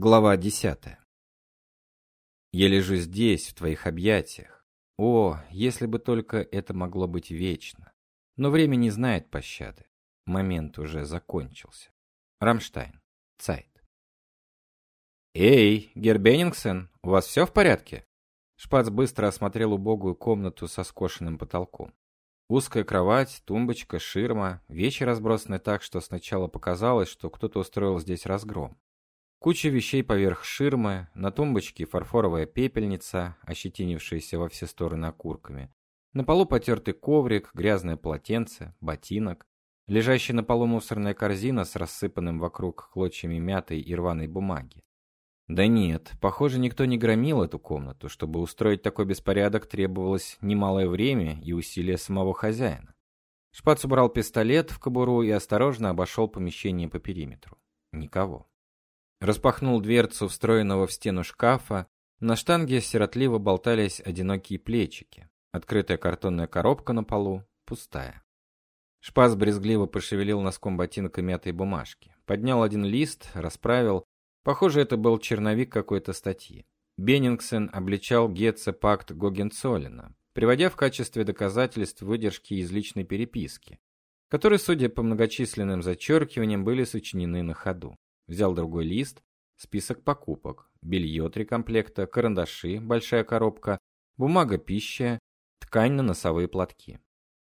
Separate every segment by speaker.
Speaker 1: Глава десятая. Я лежу здесь, в твоих объятиях. О, если бы только это могло быть вечно. Но время не знает пощады. Момент уже закончился. Рамштайн. Цайт. Эй, Гербеннингсен, у вас все в порядке? Шпац быстро осмотрел убогую комнату со скошенным потолком. Узкая кровать, тумбочка, ширма, вещи разбросаны так, что сначала показалось, что кто-то устроил здесь разгром. Куча вещей поверх ширмы, на тумбочке фарфоровая пепельница, ощетинившаяся во все стороны окурками. На полу потертый коврик, грязное полотенце, ботинок. Лежащая на полу мусорная корзина с рассыпанным вокруг клочьями мятой и рваной бумаги. Да нет, похоже, никто не громил эту комнату. Чтобы устроить такой беспорядок, требовалось немалое время и усилия самого хозяина. Шпац убрал пистолет в кобуру и осторожно обошел помещение по периметру. Никого. Распахнул дверцу встроенного в стену шкафа. На штанге сиротливо болтались одинокие плечики. Открытая картонная коробка на полу, пустая. Шпас брезгливо пошевелил носком ботинка мятой бумажки. Поднял один лист, расправил. Похоже, это был черновик какой-то статьи. Беннингсен обличал Гетце пакт Гогенцоллена, приводя в качестве доказательств выдержки из личной переписки, которые, судя по многочисленным зачеркиваниям, были сочинены на ходу. Взял другой лист, список покупок. Белье три комплекта, карандаши, большая коробка, бумага пища, ткань на носовые платки.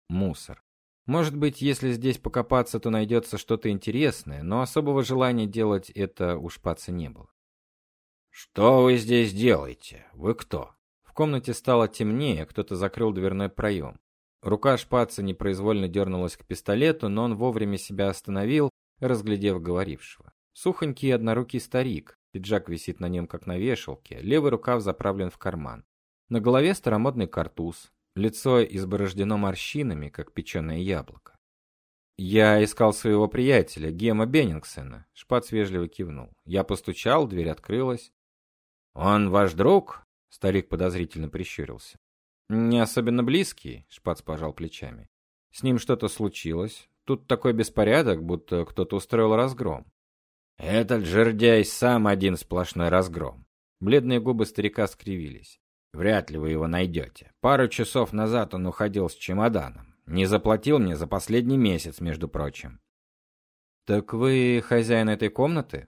Speaker 1: Мусор. Может быть, если здесь покопаться, то найдется что-то интересное, но особого желания делать это у шпаца не было. «Что вы здесь делаете? Вы кто?» В комнате стало темнее, кто-то закрыл дверной проем. Рука шпаца непроизвольно дернулась к пистолету, но он вовремя себя остановил, разглядев говорившего. Сухонький однорукий старик, пиджак висит на нем как на вешалке, левый рукав заправлен в карман. На голове старомодный картуз, лицо изборождено морщинами, как печеное яблоко. «Я искал своего приятеля, Гема Беннингсена», — Шпац вежливо кивнул. Я постучал, дверь открылась. «Он ваш друг?» — старик подозрительно прищурился. «Не особенно близкий», — Шпац пожал плечами. «С ним что-то случилось. Тут такой беспорядок, будто кто-то устроил разгром. Этот жердяй сам один сплошной разгром. Бледные губы старика скривились. Вряд ли вы его найдете. Пару часов назад он уходил с чемоданом. Не заплатил мне за последний месяц, между прочим. Так вы хозяин этой комнаты?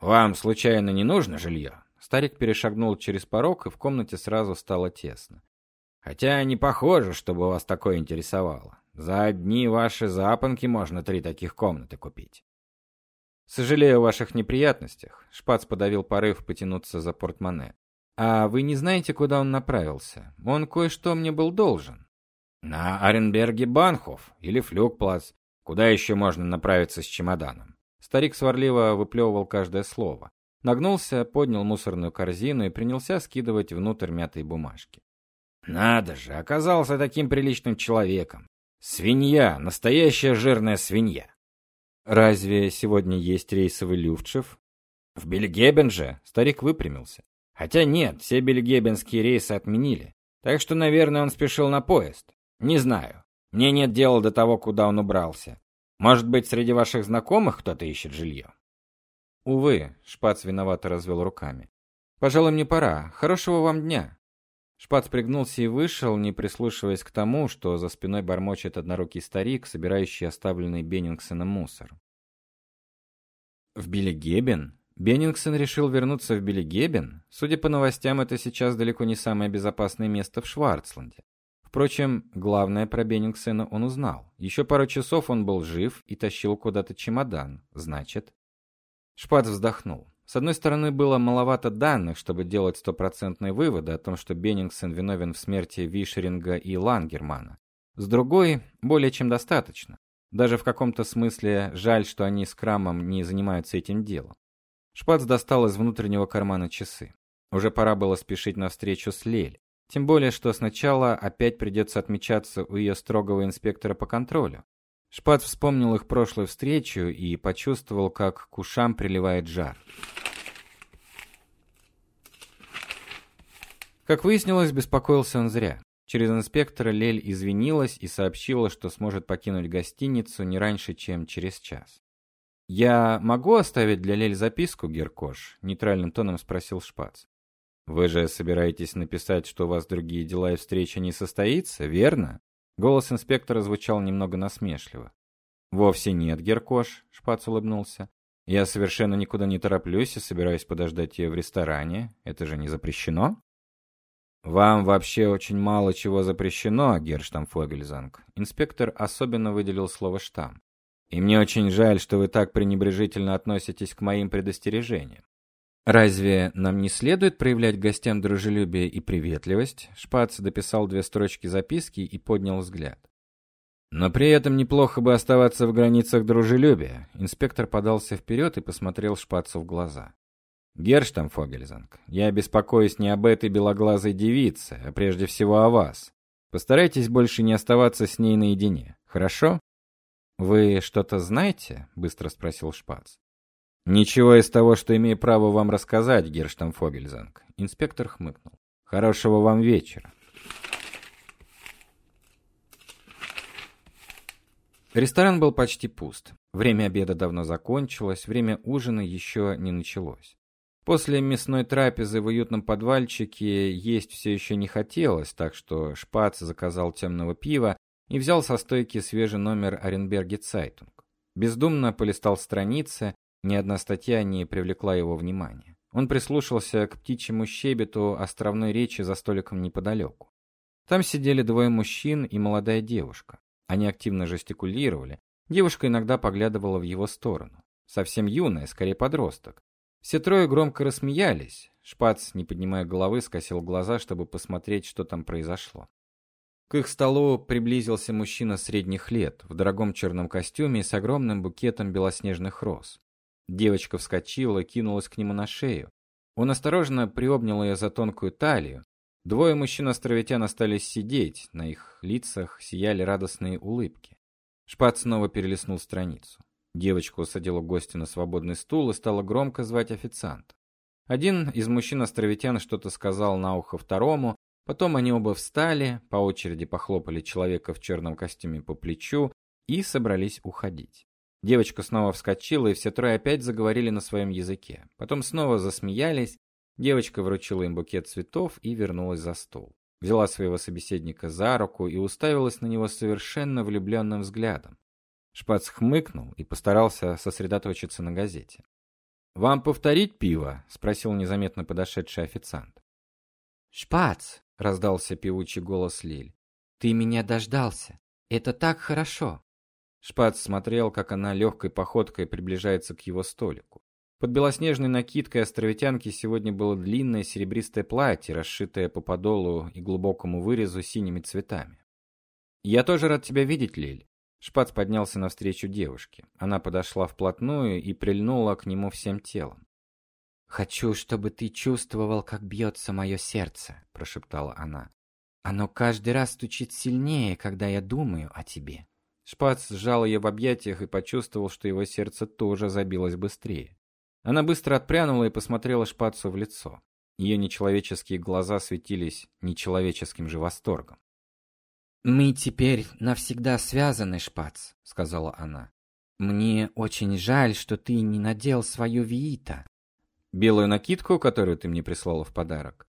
Speaker 1: Вам случайно не нужно жилье?» Старик перешагнул через порог, и в комнате сразу стало тесно. Хотя не похоже, чтобы вас такое интересовало. За одни ваши запонки можно три таких комнаты купить. Сожалею о ваших неприятностях. Шпац подавил порыв потянуться за портмоне. А вы не знаете, куда он направился? Он кое-что мне был должен. На Аренберге Банхоф или Флюгплац. Куда еще можно направиться с чемоданом? Старик сварливо выплевывал каждое слово. Нагнулся, поднял мусорную корзину и принялся скидывать внутрь мятые бумажки. Надо же, оказался таким приличным человеком. Свинья, настоящая жирная свинья. Разве сегодня есть рейсовый Люфтшиф? В Бельгебен же, старик выпрямился. Хотя нет, все бельгебенские рейсы отменили. Так что, наверное, он спешил на поезд. Не знаю. Мне нет дела до того, куда он убрался. Может быть, среди ваших знакомых кто-то ищет жилье?» Увы, Шпац виновато развел руками. Пожалуй, мне пора. Хорошего вам дня. Шпац пригнулся и вышел, не прислушиваясь к тому, что за спиной бормочет однорукий старик, собирающий оставленный Беннингсеном мусор. В Биллигебен? Беннингсен решил вернуться в Биллигебен? Судя по новостям, это сейчас далеко не самое безопасное место в Шварцланде. Впрочем, главное про Беннингсена он узнал. Еще пару часов он был жив и тащил куда-то чемодан. Значит... Шпац вздохнул. С одной стороны, было маловато данных, чтобы делать стопроцентные выводы о том, что Беннингсен виновен в смерти Вишеринга и Лангермана. С другой, более чем достаточно. Даже в каком-то смысле жаль, что они с Крамом не занимаются этим делом. Шпац достал из внутреннего кармана часы. Уже пора было спешить на встречу с Лель. Тем более, что сначала опять придется отмечаться у ее строгого инспектора по контролю. Шпат вспомнил их прошлую встречу и почувствовал, как к ушам приливает жар. Как выяснилось, беспокоился он зря. Через инспектора Лель извинилась и сообщила, что сможет покинуть гостиницу не раньше, чем через час. «Я могу оставить для Лель записку, Геркош?» — нейтральным тоном спросил Шпац. «Вы же собираетесь написать, что у вас другие дела и встреча не состоится, верно?» Голос инспектора звучал немного насмешливо. «Вовсе нет, Геркош», — Шпац улыбнулся. «Я совершенно никуда не тороплюсь и собираюсь подождать ее в ресторане. Это же не запрещено?» «Вам вообще очень мало чего запрещено, Герштамфогельзанг». Инспектор особенно выделил слово «штамм». «И мне очень жаль, что вы так пренебрежительно относитесь к моим предостережениям. Разве нам не следует проявлять гостям дружелюбие и приветливость?» Шпац дописал две строчки записки и поднял взгляд. Но при этом неплохо бы оставаться в границах дружелюбия. Инспектор подался вперед и посмотрел Шпацу в глаза. Герштамфогельзанг, я беспокоюсь не об этой белоглазой девице, а прежде всего о вас. Постарайтесь больше не оставаться с ней наедине, хорошо? Вы что-то знаете? быстро спросил Шпац. Ничего из того, что имею право вам рассказать, Герштамфогельзанг. Инспектор хмыкнул. Хорошего вам вечера. Ресторан был почти пуст. Время обеда давно закончилось, время ужина еще не началось. После мясной трапезы в уютном подвальчике есть все еще не хотелось, так что Шпац заказал темного пива и взял со стойки свежий номер Оренберге Цайтунг. Бездумно полистал страницы, ни одна статья не привлекла его внимания. Он прислушался к птичьему щебету островной речи за столиком неподалеку. Там сидели двое мужчин и молодая девушка. Они активно жестикулировали. Девушка иногда поглядывала в его сторону. Совсем юная, скорее подросток. Все трое громко рассмеялись. Шпац, не поднимая головы, скосил глаза, чтобы посмотреть, что там произошло. К их столу приблизился мужчина средних лет, в дорогом черном костюме с огромным букетом белоснежных роз. Девочка вскочила кинулась к нему на шею. Он осторожно приобнял ее за тонкую талию, Двое мужчин-островитян остались сидеть, на их лицах сияли радостные улыбки. Шпат снова перелистнул страницу. Девочка усадила гостя на свободный стул и стала громко звать официанта. Один из мужчин-островитян что-то сказал на ухо второму, потом они оба встали, по очереди похлопали человека в черном костюме по плечу и собрались уходить. Девочка снова вскочила, и все трое опять заговорили на своем языке. Потом снова засмеялись, Девочка вручила им букет цветов и вернулась за стол. Взяла своего собеседника за руку и уставилась на него совершенно влюбленным взглядом. Шпац хмыкнул и постарался сосредоточиться на газете. «Вам повторить пиво?» — спросил незаметно подошедший официант.
Speaker 2: «Шпац!» — раздался певучий голос Лиль. «Ты меня дождался. Это так хорошо!»
Speaker 1: Шпац смотрел, как она легкой походкой приближается к его столику. Под белоснежной накидкой островитянки сегодня было длинное серебристое платье, расшитое по подолу и глубокому вырезу синими цветами. «Я тоже рад тебя видеть, Лиль». Шпац поднялся навстречу девушке. Она подошла вплотную и прильнула к нему всем телом.
Speaker 2: «Хочу, чтобы ты чувствовал, как бьется мое сердце», — прошептала она. «Оно каждый раз стучит сильнее, когда я думаю о тебе».
Speaker 1: Шпац сжал ее в объятиях и почувствовал, что его сердце тоже забилось быстрее. Она быстро отпрянула и посмотрела Шпацу в лицо. Ее нечеловеческие глаза светились нечеловеческим же восторгом.
Speaker 2: «Мы теперь навсегда связаны, Шпац», — сказала она. «Мне очень жаль, что ты не надел свою виита».
Speaker 1: «Белую накидку, которую ты мне прислала в подарок?»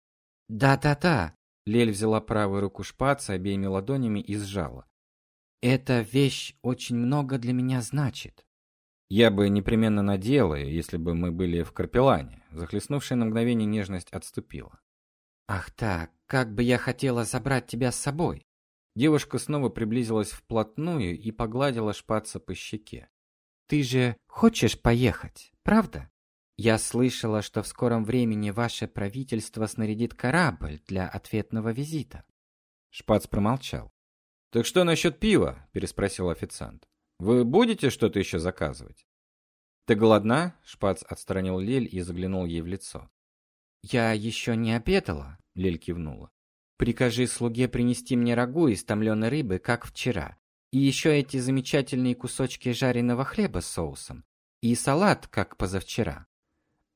Speaker 2: «Да-да-да», —
Speaker 1: Лель взяла правую руку Шпаца обеими ладонями и сжала.
Speaker 2: «Эта вещь очень много для меня значит».
Speaker 1: Я бы непременно надела ее, если бы мы были в Карпелане. Захлестнувшая на мгновение нежность отступила.
Speaker 2: Ах так, как бы я хотела забрать тебя с собой.
Speaker 1: Девушка снова приблизилась вплотную и погладила шпаца по щеке.
Speaker 2: Ты же хочешь поехать, правда? Я слышала, что в скором времени ваше правительство снарядит корабль для ответного визита.
Speaker 1: Шпац промолчал. Так что насчет пива? переспросил официант. Вы будете что-то еще заказывать? Ты голодна? Шпац отстранил Лель и заглянул ей в лицо.
Speaker 2: Я еще не обедала, Лель кивнула. Прикажи слуге принести мне рагу из томленой рыбы, как вчера. И еще эти замечательные кусочки жареного хлеба с соусом. И салат, как позавчера.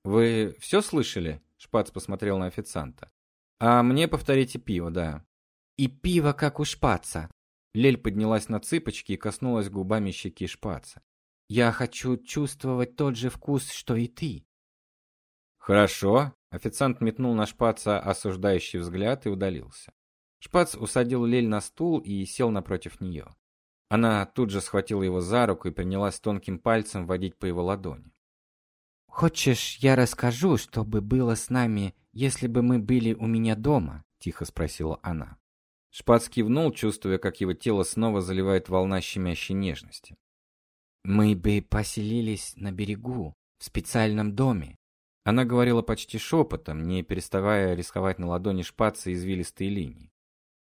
Speaker 1: Вы все слышали? Шпац посмотрел на официанта. А мне повторите пиво, да.
Speaker 2: И пиво, как у шпаца,
Speaker 1: Лель поднялась на цыпочки и коснулась губами щеки шпаца.
Speaker 2: Я хочу чувствовать тот же вкус, что и ты.
Speaker 1: Хорошо. Официант метнул на Шпаца осуждающий взгляд и удалился. Шпац усадил Лель на стул и сел напротив нее. Она тут же схватила его за руку и принялась тонким пальцем водить по его ладони.
Speaker 2: «Хочешь, я расскажу, что бы было с нами, если бы мы были у меня дома?» – тихо спросила она.
Speaker 1: Шпац кивнул, чувствуя, как его тело снова заливает волна щемящей нежности.
Speaker 2: «Мы бы поселились на берегу, в специальном доме.
Speaker 1: Она говорила почти шепотом, не переставая рисковать на ладони шпаца извилистые линии.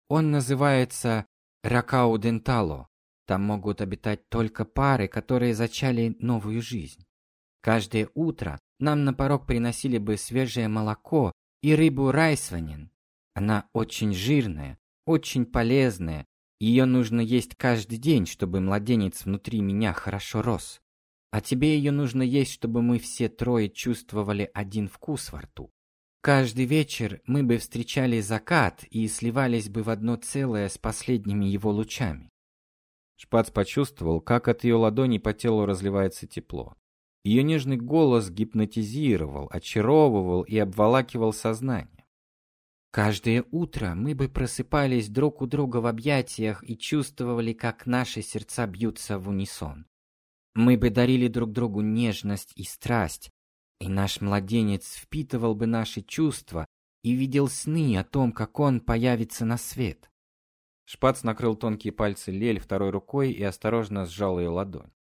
Speaker 2: Он называется Ракау Дентало. Там могут обитать только пары, которые зачали новую жизнь. Каждое утро нам на порог приносили бы свежее молоко и рыбу райсванин. Она очень жирная, очень полезная. Ее нужно есть каждый день, чтобы младенец внутри меня хорошо рос. А тебе ее нужно есть, чтобы мы все трое чувствовали один вкус во рту. Каждый вечер мы бы встречали закат и сливались бы в одно целое с последними его лучами.
Speaker 1: Шпац почувствовал, как от ее ладони по телу разливается тепло. Ее нежный голос гипнотизировал, очаровывал и обволакивал сознание.
Speaker 2: Каждое утро мы бы просыпались друг у друга в объятиях и чувствовали, как наши сердца бьются в унисон. Мы бы дарили друг другу нежность и страсть, и наш младенец впитывал бы наши чувства и видел сны о том, как он появится на свет.
Speaker 1: Шпац накрыл тонкие пальцы Лель второй рукой и осторожно сжал ее ладонь.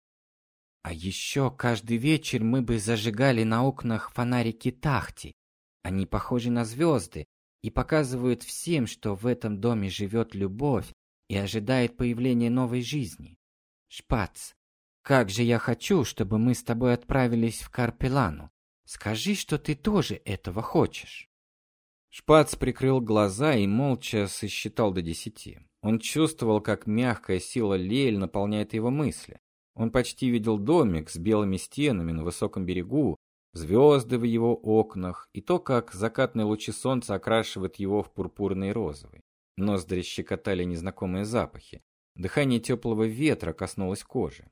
Speaker 2: А еще каждый вечер мы бы зажигали на окнах фонарики Тахти. Они похожи на звезды и показывают всем, что в этом доме живет любовь и ожидает появления новой жизни. Шпац, как же я хочу, чтобы мы с тобой отправились в Карпелану. Скажи, что ты тоже этого хочешь.
Speaker 1: Шпац прикрыл глаза и молча сосчитал до десяти. Он чувствовал, как мягкая сила Лель наполняет его мысли. Он почти видел домик с белыми стенами на высоком берегу, звезды в его окнах и то, как закатные лучи солнца окрашивают его в пурпурный и розовый. Ноздри щекотали незнакомые запахи. Дыхание теплого ветра коснулось кожи.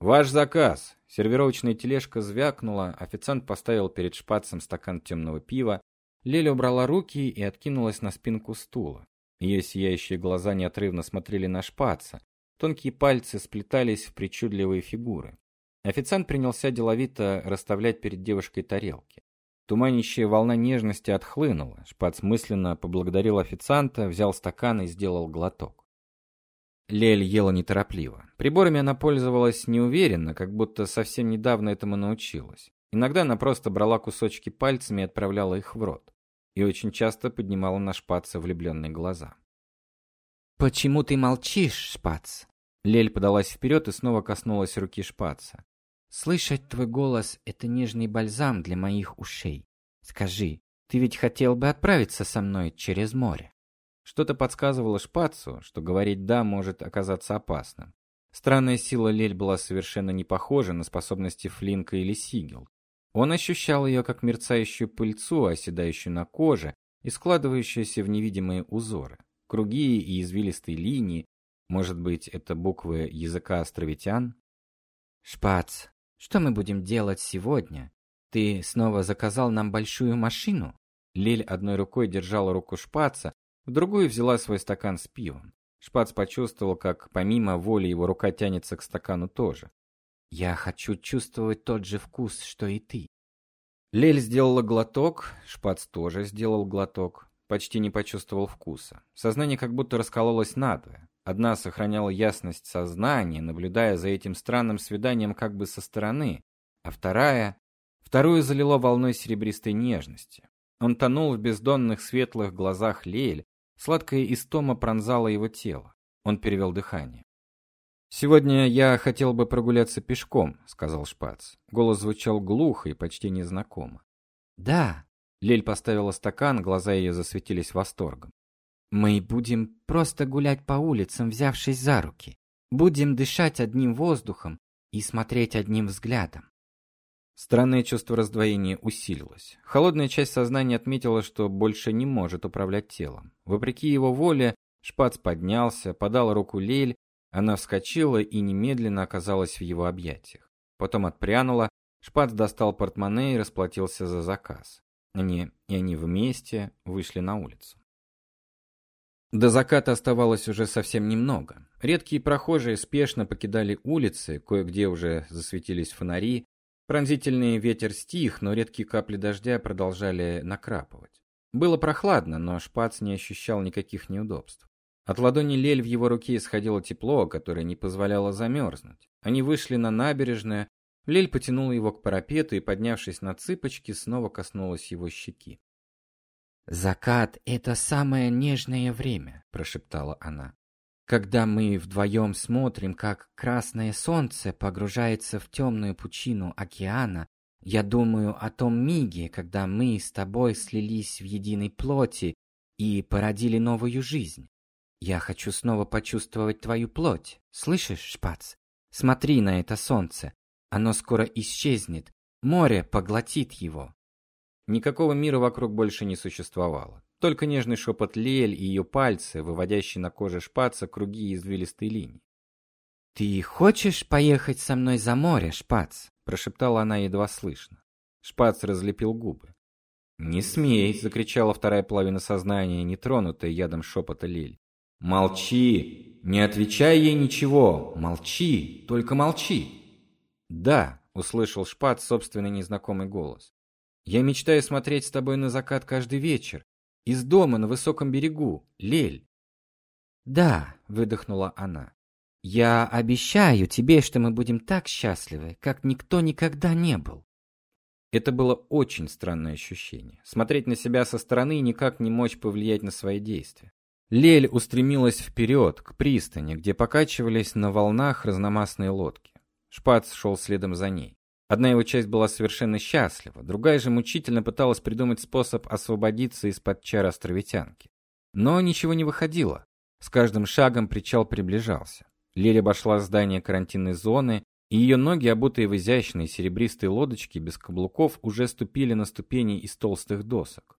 Speaker 1: «Ваш заказ!» Сервировочная тележка звякнула, официант поставил перед шпацем стакан темного пива, Леля убрала руки и откинулась на спинку стула. Ее сияющие глаза неотрывно смотрели на шпаца, тонкие пальцы сплетались в причудливые фигуры. Официант принялся деловито расставлять перед девушкой тарелки. Туманящая волна нежности отхлынула. Шпац мысленно поблагодарил официанта, взял стакан и сделал глоток. Лель ела неторопливо. Приборами она пользовалась неуверенно, как будто совсем недавно этому научилась. Иногда она просто брала кусочки пальцами и отправляла их в рот. И очень часто поднимала на шпаца влюбленные глаза.
Speaker 2: «Почему ты молчишь, шпац?»
Speaker 1: Лель подалась вперед и снова коснулась руки шпаца.
Speaker 2: «Слышать твой голос — это нежный бальзам для моих ушей. Скажи, ты ведь хотел бы отправиться со мной через море?»
Speaker 1: Что-то подсказывало Шпацу, что говорить «да» может оказаться опасным. Странная сила Лель была совершенно не похожа на способности Флинка или Сигел. Он ощущал ее как мерцающую пыльцу, оседающую на коже и складывающуюся в невидимые узоры. Круги и извилистые линии. Может быть, это буквы языка островитян?
Speaker 2: «Шпац, что мы будем делать сегодня? Ты снова заказал нам большую машину?»
Speaker 1: Лиль одной рукой держала руку Шпаца, в другую взяла свой стакан с пивом. Шпац почувствовал, как помимо воли его рука тянется к стакану тоже.
Speaker 2: «Я хочу чувствовать тот же вкус, что и ты».
Speaker 1: Лель сделала глоток, Шпац тоже сделал глоток. Почти не почувствовал вкуса. Сознание как будто раскололось надвое. Одна сохраняла ясность сознания, наблюдая за этим странным свиданием как бы со стороны, а вторая... Вторую залило волной серебристой нежности. Он тонул в бездонных светлых глазах Лель, Сладкая истома пронзала его тело. Он перевел дыхание. «Сегодня я хотел бы прогуляться пешком», — сказал Шпац. Голос звучал глухо и почти незнакомо.
Speaker 2: «Да».
Speaker 1: Лель поставила стакан, глаза ее засветились восторгом.
Speaker 2: «Мы будем просто гулять по улицам, взявшись за руки. Будем дышать одним воздухом и смотреть одним взглядом.
Speaker 1: Странное чувство раздвоения усилилось. Холодная часть сознания отметила, что больше не может управлять телом. Вопреки его воле, Шпац поднялся, подал руку Лель Она вскочила и немедленно оказалась в его объятиях. Потом отпрянула, Шпац достал портмоне и расплатился за заказ. Они и они вместе вышли на улицу. До заката оставалось уже совсем немного. Редкие прохожие спешно покидали улицы, кое-где уже засветились фонари. Пронзительный ветер стих, но редкие капли дождя продолжали накрапывать. Было прохладно, но Шпац не ощущал никаких неудобств. От ладони Лель в его руке исходило тепло, которое не позволяло замерзнуть. Они вышли на набережную, Лель потянула его к парапету и, поднявшись на цыпочки, снова коснулась его щеки.
Speaker 2: «Закат — это самое нежное время», — прошептала она. «Когда мы вдвоем смотрим, как красное солнце погружается в темную пучину океана, я думаю о том миге, когда мы с тобой слились в единой плоти и породили новую жизнь. Я хочу снова почувствовать твою плоть. Слышишь, Шпац? Смотри на это солнце. Оно скоро исчезнет. Море поглотит его.
Speaker 1: Никакого мира вокруг больше не существовало. Только нежный шепот Лель и ее пальцы, выводящие на коже шпаца круги извилистой линии.
Speaker 2: «Ты хочешь поехать со мной за море, Шпац?» – прошептала она едва слышно.
Speaker 1: Шпац разлепил губы. «Не смей!» – закричала вторая половина сознания, не тронутая ядом шепота Лель. «Молчи! Не отвечай ей ничего! Молчи! Только молчи!» «Да!» – услышал Шпац собственный незнакомый голос. «Я мечтаю смотреть с тобой на закат каждый вечер. Из дома на высоком берегу, Лель!»
Speaker 2: «Да!» – выдохнула она. «Я обещаю тебе, что мы будем так счастливы, как никто никогда не был».
Speaker 1: Это было очень странное ощущение. Смотреть на себя со стороны и никак не мочь повлиять на свои действия. Лель устремилась вперед, к пристани, где покачивались на волнах разномастные лодки. Шпац шел следом за ней. Одна его часть была совершенно счастлива, другая же мучительно пыталась придумать способ освободиться из-под чар островитянки. Но ничего не выходило. С каждым шагом причал приближался. Лель обошла здание карантинной зоны, и ее ноги, обутые в изящные серебристые лодочки без каблуков, уже ступили на ступени из толстых досок.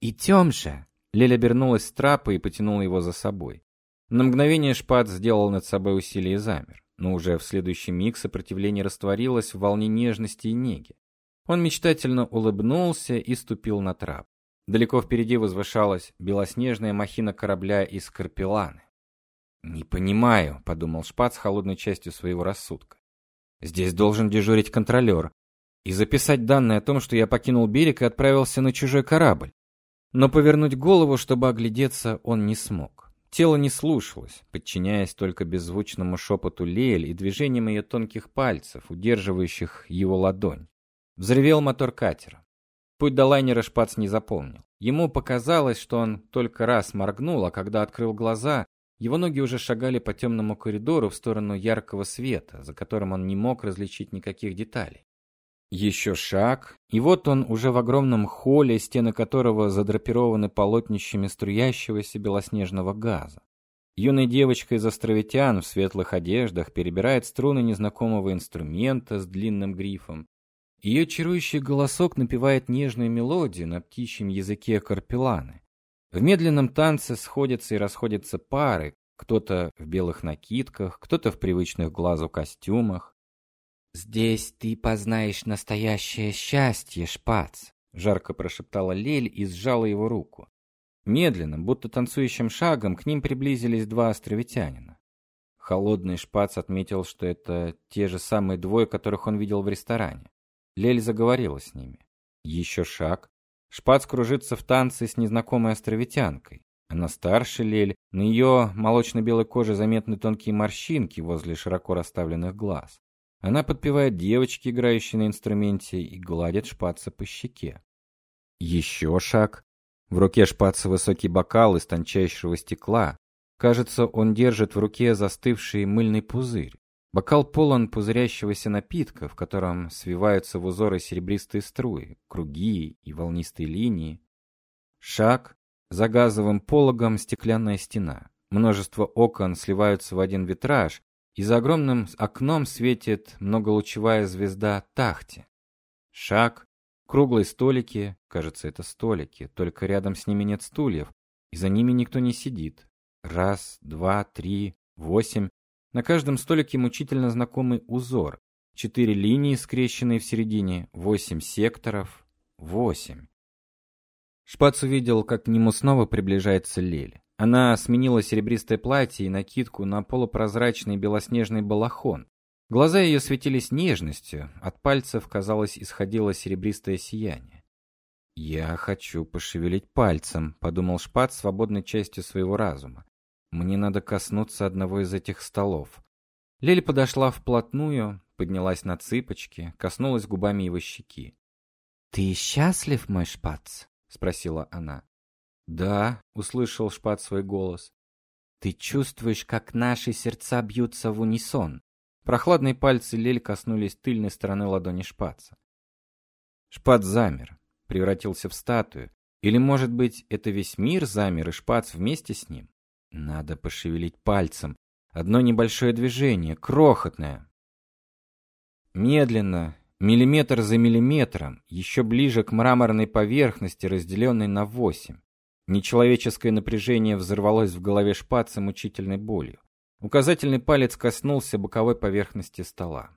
Speaker 2: «Идем же!»
Speaker 1: Лель обернулась с трапа и потянула его за собой. На мгновение Шпат сделал над собой усилие и замер, но уже в следующий миг сопротивление растворилось в волне нежности и неги. Он мечтательно улыбнулся и ступил на трап. Далеко впереди возвышалась белоснежная махина корабля из Карпеланы. «Не понимаю», — подумал Шпат с холодной частью своего рассудка. «Здесь должен дежурить контролер и записать данные о том, что я покинул берег и отправился на чужой корабль. Но повернуть голову, чтобы оглядеться, он не смог. Тело не слушалось, подчиняясь только беззвучному шепоту Лель и движениям ее тонких пальцев, удерживающих его ладонь. Взревел мотор катера. Путь до лайнера Шпац не запомнил. Ему показалось, что он только раз моргнул, а когда открыл глаза, его ноги уже шагали по темному коридору в сторону яркого света, за которым он не мог различить никаких деталей. Еще шаг, и вот он уже в огромном холле, стены которого задрапированы полотнищами струящегося белоснежного газа. Юная девочка из островитян в светлых одеждах перебирает струны незнакомого инструмента с длинным грифом. Ее чарующий голосок напевает нежную мелодию на птичьем языке карпеланы. В медленном танце сходятся и расходятся пары, кто-то в белых накидках, кто-то в привычных глазу костюмах.
Speaker 2: «Здесь ты познаешь настоящее счастье, Шпац», — жарко прошептала Лель и сжала его руку.
Speaker 1: Медленно, будто танцующим шагом, к ним приблизились два островитянина. Холодный Шпац отметил, что это те же самые двое, которых он видел в ресторане. Лель заговорила с ними. Еще шаг. Шпац кружится в танце с незнакомой островитянкой. Она старше Лель, на ее молочно-белой коже заметны тонкие морщинки возле широко расставленных глаз. Она подпевает девочке, играющей на инструменте, и гладит шпаца по щеке. Еще шаг. В руке шпаца высокий бокал из тончайшего стекла. Кажется, он держит в руке застывший мыльный пузырь. Бокал полон пузырящегося напитка, в котором свиваются в узоры серебристые струи, круги и волнистые линии. Шаг. За газовым пологом стеклянная стена. Множество окон сливаются в один витраж, и за огромным окном светит многолучевая звезда Тахти. Шаг, круглые столики, кажется, это столики, только рядом с ними нет стульев, и за ними никто не сидит. Раз, два, три, восемь. На каждом столике мучительно знакомый узор. Четыре линии, скрещенные в середине, восемь секторов. Восемь. Шпац увидел, как к нему снова приближается Лель. Она сменила серебристое платье и накидку на полупрозрачный белоснежный балахон. Глаза ее светились нежностью, от пальцев, казалось, исходило серебристое сияние. «Я хочу пошевелить пальцем», — подумал Шпат свободной частью своего разума. «Мне надо коснуться одного из этих столов». Лели подошла вплотную, поднялась на цыпочки, коснулась губами его щеки.
Speaker 2: «Ты счастлив, мой Шпац?» — спросила она.
Speaker 1: «Да», — услышал Шпат свой голос.
Speaker 2: «Ты чувствуешь, как наши сердца бьются в унисон?»
Speaker 1: Прохладные пальцы Лель коснулись тыльной стороны ладони Шпаца. Шпат замер, превратился в статую. Или, может быть, это весь мир замер, и Шпац вместе с ним? Надо пошевелить пальцем. Одно небольшое движение, крохотное. Медленно, миллиметр за миллиметром, еще ближе к мраморной поверхности, разделенной на восемь. Нечеловеческое напряжение взорвалось в голове шпаца мучительной болью. Указательный палец коснулся боковой поверхности стола.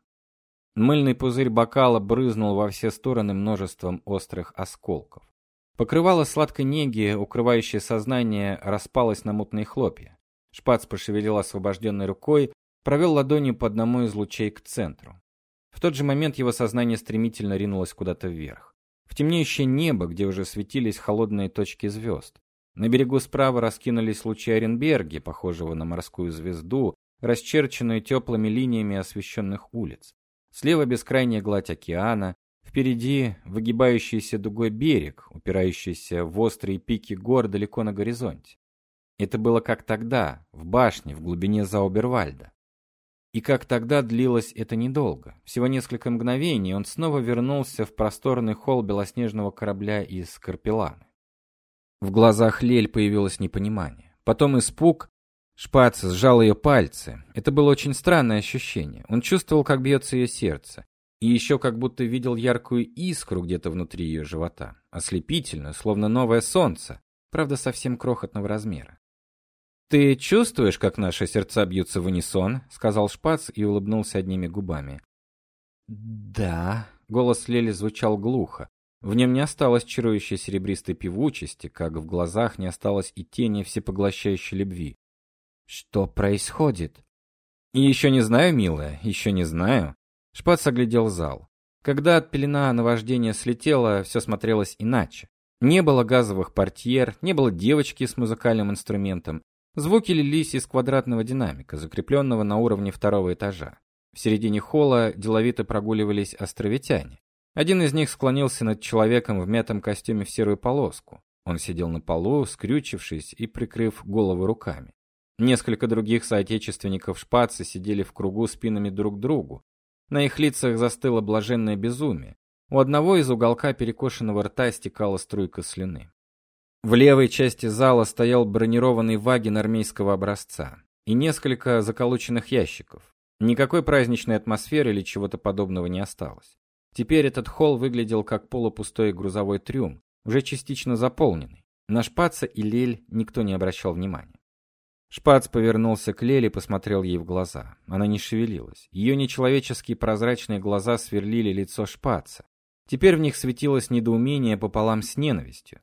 Speaker 1: Мыльный пузырь бокала брызнул во все стороны множеством острых осколков. Покрывало сладкой неги, укрывающее сознание, распалось на мутные хлопья. Шпац пошевелил освобожденной рукой, провел ладонью по одному из лучей к центру. В тот же момент его сознание стремительно ринулось куда-то вверх в темнеющее небо, где уже светились холодные точки звезд. На берегу справа раскинулись лучи Оренберги, похожего на морскую звезду, расчерченную теплыми линиями освещенных улиц. Слева бескрайняя гладь океана, впереди выгибающийся дугой берег, упирающийся в острые пики гор далеко на горизонте. Это было как тогда, в башне, в глубине Заубервальда. И как тогда длилось это недолго. Всего несколько мгновений он снова вернулся в просторный холл белоснежного корабля из Карпеланы. В глазах Лель появилось непонимание. Потом испуг. Шпац сжал ее пальцы. Это было очень странное ощущение. Он чувствовал, как бьется ее сердце. И еще как будто видел яркую искру где-то внутри ее живота. Ослепительную, словно новое солнце. Правда, совсем крохотного размера. «Ты чувствуешь, как наши сердца бьются в унисон?» — сказал Шпац и улыбнулся одними губами.
Speaker 2: «Да».
Speaker 1: Голос Лели звучал глухо. В нем не осталось чарующей серебристой певучести, как в глазах не осталось и тени всепоглощающей любви.
Speaker 2: «Что происходит?»
Speaker 1: «И еще не знаю, милая, еще не знаю». Шпац оглядел зал. Когда от пелена наваждения слетела, все смотрелось иначе. Не было газовых портьер, не было девочки с музыкальным инструментом, Звуки лились из квадратного динамика, закрепленного на уровне второго этажа. В середине холла деловито прогуливались островитяне. Один из них склонился над человеком в мятом костюме в серую полоску. Он сидел на полу, скрючившись и прикрыв голову руками. Несколько других соотечественников шпаца сидели в кругу спинами друг к другу. На их лицах застыло блаженное безумие. У одного из уголка перекошенного рта стекала струйка слюны. В левой части зала стоял бронированный вагин армейского образца и несколько заколоченных ящиков. Никакой праздничной атмосферы или чего-то подобного не осталось. Теперь этот холл выглядел как полупустой грузовой трюм, уже частично заполненный. На Шпаца и Лель никто не обращал внимания. Шпац повернулся к Леле и посмотрел ей в глаза. Она не шевелилась. Ее нечеловеческие прозрачные глаза сверлили лицо Шпаца. Теперь в них светилось недоумение пополам с ненавистью.